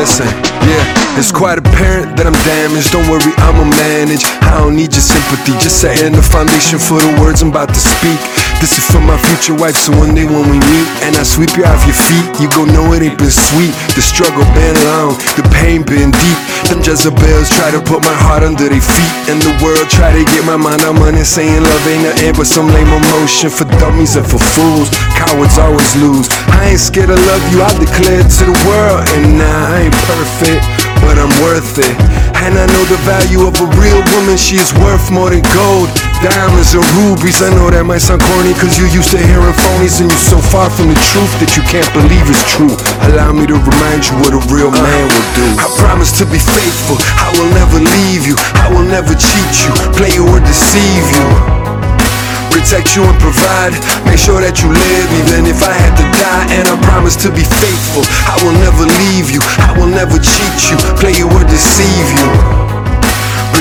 listen, yeah, it's quite apparent that I'm damaged. Don't worry, I'ma manage. I don't need your sympathy, just setting the foundation for the words I'm about to speak. This is for my future wife, so one day when we meet and I sweep you off your feet, you go know it ain't been sweet. The struggle been long, the pain been deep. Them Jezebels try to put my heart under their feet, and the world try to get my mind on money, saying love ain't nothing but some lame emotion for dummies and for fools. Cowards always lose. I ain't scared to love you, I declare to the world, and nah, I ain't perfect, but I'm worth it. And I know the value of a real woman, she is worth more than gold. Diamonds and rubies, I know that might sound corny Cause you're used to hearing phonies And you're so far from the truth that you can't believe it's true. Allow me to remind you what a real man will do. I promise to be faithful, I will never leave you. I will never cheat you, play you or deceive you. Protect you and provide, make sure that you live Even if I had to die. And I promise to be faithful, I will never leave you. I will never cheat you, play you or deceive you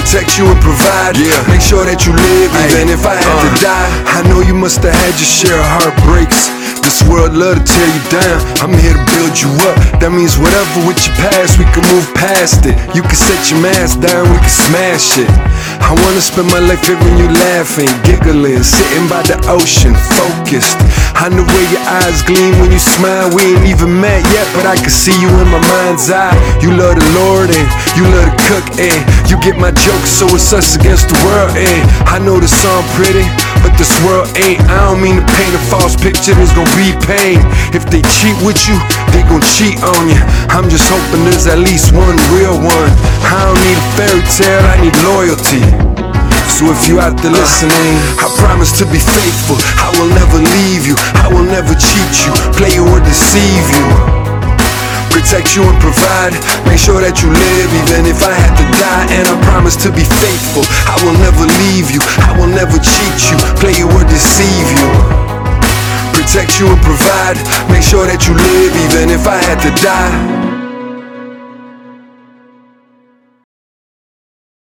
protect you and provide. Yeah. Make sure that you live, even if I had to uh. die. I know you must have had your share of heartbreaks. This world love to tear you down. I'm here to build you up. That means whatever with your past, we can move past it. You can set your mask down, we can smash it. I wanna spend my life hearing you laughing, giggling, sitting by the ocean, focused. I know where your eyes gleam when you smile. We ain't even met yet, but I can see you in my mind's eye. You love the Lord and you love to cook and you get my jokes, so it's us against the world. And I know the song pretty, but this world ain't. I don't mean to paint a false picture. There's gonna be pain if they cheat with you. They gon' cheat on you. I'm just hoping there's at least one real one. I don't need a fairy tale. I need loyalty. So if you out there listening, I promise to be faithful. I will never leave you. I will never cheat you, play you or deceive you. Protect you and provide. Make sure that you live, even if I had to die. And I promise to be faithful. I will never leave you. I will never cheat you, play you or deceive you. Protect you and provide. Make sure that you live, even if I had to die.